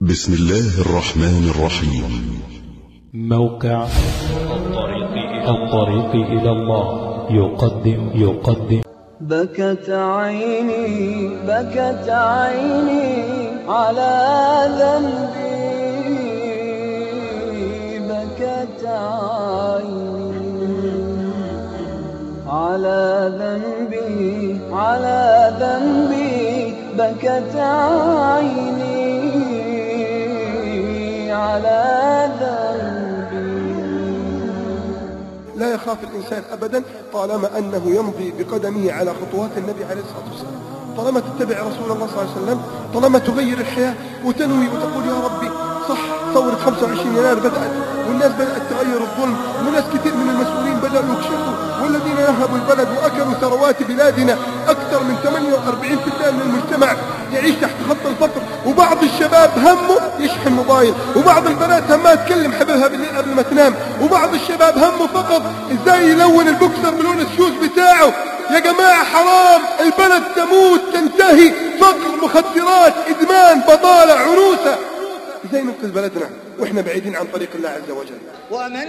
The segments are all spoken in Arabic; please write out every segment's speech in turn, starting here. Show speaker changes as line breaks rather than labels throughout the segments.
بسم الله الرحمن الرحيم.
موقع الطريق إلى الله. يقدم يقدم.
بكت عيني بكت عيني على ذنبي. بكت عيني على ذنبي على ذنبي. بكت عيني
يخاف الإنسان أبدا طالما أنه يمضي بقدمه على خطوات النبي عليه الصلاة والسلام. طالما تتبع رسول الله صلى الله عليه وسلم طالما تغير الحياة وتنوي وتقول يا ربي صح ثورة 25 يناير بدأت والناس بدأت تغير الظلم وناس كثير من المسؤولين بدأوا يكشفوا والذين نهبوا البلد وأكلوا ثروات بلادنا أكثر من 48% من المجتمع يعيش تحت خط الفقر. وبعض الشباب همه يشحن موبايل وبعض البنات همها تكلم حبيبها بالليل قبل ما تنام وبعض الشباب همه فقط إزاي يلون البوكسر بلون الشوز بتاعه. يا جماعة حرام البلد تموت تنتهي. فقر مخدرات إدمان بطالة عنوسة. إزاي ننقذ بلدنا وإحنا بعيدين عن طريق الله عز وجل؟
ومن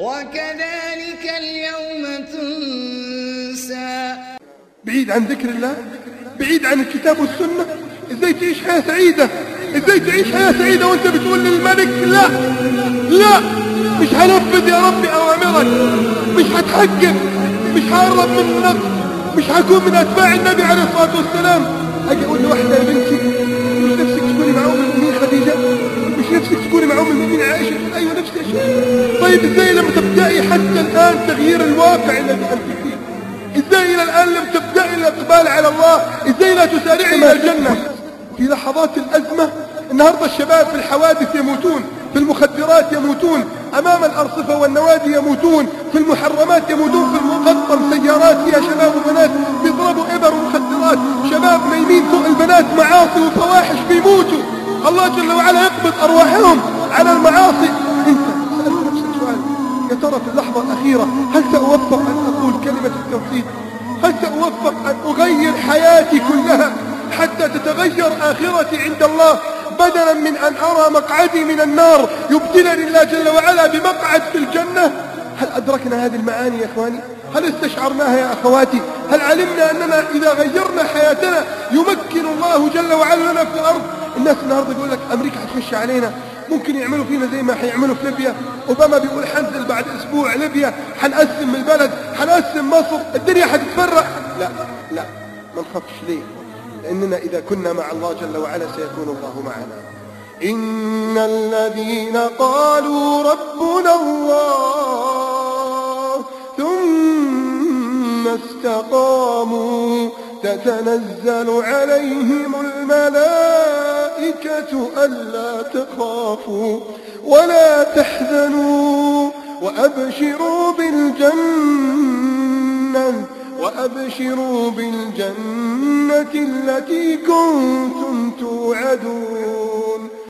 وكذلك اليوم تنسى.
بعيد عن ذكر الله بعيد عن الكتاب والسنة. إزاي تعيش حياة سعيدة؟ إزاي تعيش حياة سعيدة وأنت بتقول للملك لا لا. مش هنفذ يا ربي أوامرك. مش هتحكم مش هقرب من النفس مش هكون من أتباع النبي عليه الصلاة والسلام. أجي أقول لواحدة يا بنتي ام المؤمنين عائشة أيوه نفسي أشوف طيب إزاي لم تبدأي حتى الآن تغيير الواقع الذي انت فيه إزاي إلى الآن لم تبدأي الإقبال على الله؟ إزاي لا تسارعي إلى الجنة؟ في لحظات الأزمة النهاردة الشباب في الحوادث يموتون في المخدرات يموتون أمام الأرصفة والنوادي يموتون في المحرمات يموتون في المقطم سيارات فيها شباب وبنات بيضربوا إبر ومخدرات شباب نايمين فوق البنات معاصي وفواحش بيموتوا. الله جل وعلا يقبض أرواحهم. الأخيرة هل سأوفق أن أقول كلمة التوحيد؟ هل سأوفق أن أغير حياتي كلها حتى تتغير آخرتي عند الله بدلا من أن أرى مقعدي من النار يبتلني الله جل وعلا بمقعد في الجنة؟ هل أدركنا هذه المعاني يا إخواني؟ هل استشعرناها يا أخواتي؟ هل علمنا أننا إذا غيرنا حياتنا يمكن الله جل وعلا لنا في الأرض؟ الناس النهاردة يقول لك أمريكا هتخش علينا ممكن يعملوا فينا زي ما حيعملوا في ليبيا. أوباما بيقول حنزل بعد أسبوع ليبيا حنقسم البلد حنقسم مصر الدنيا حتتفرق. لا لا ما نخافش ليه؟ لأننا إذا كنا مع الله جل وعلا سيكون الله معنا. إن الذين قالوا ربنا الله ثم استقاموا تتنزل عليهم الملائكة ألا تخافوا ولا تحزنوا وأبشروا بالجنة وأبشروا بالجنة التي كنتم توعدون.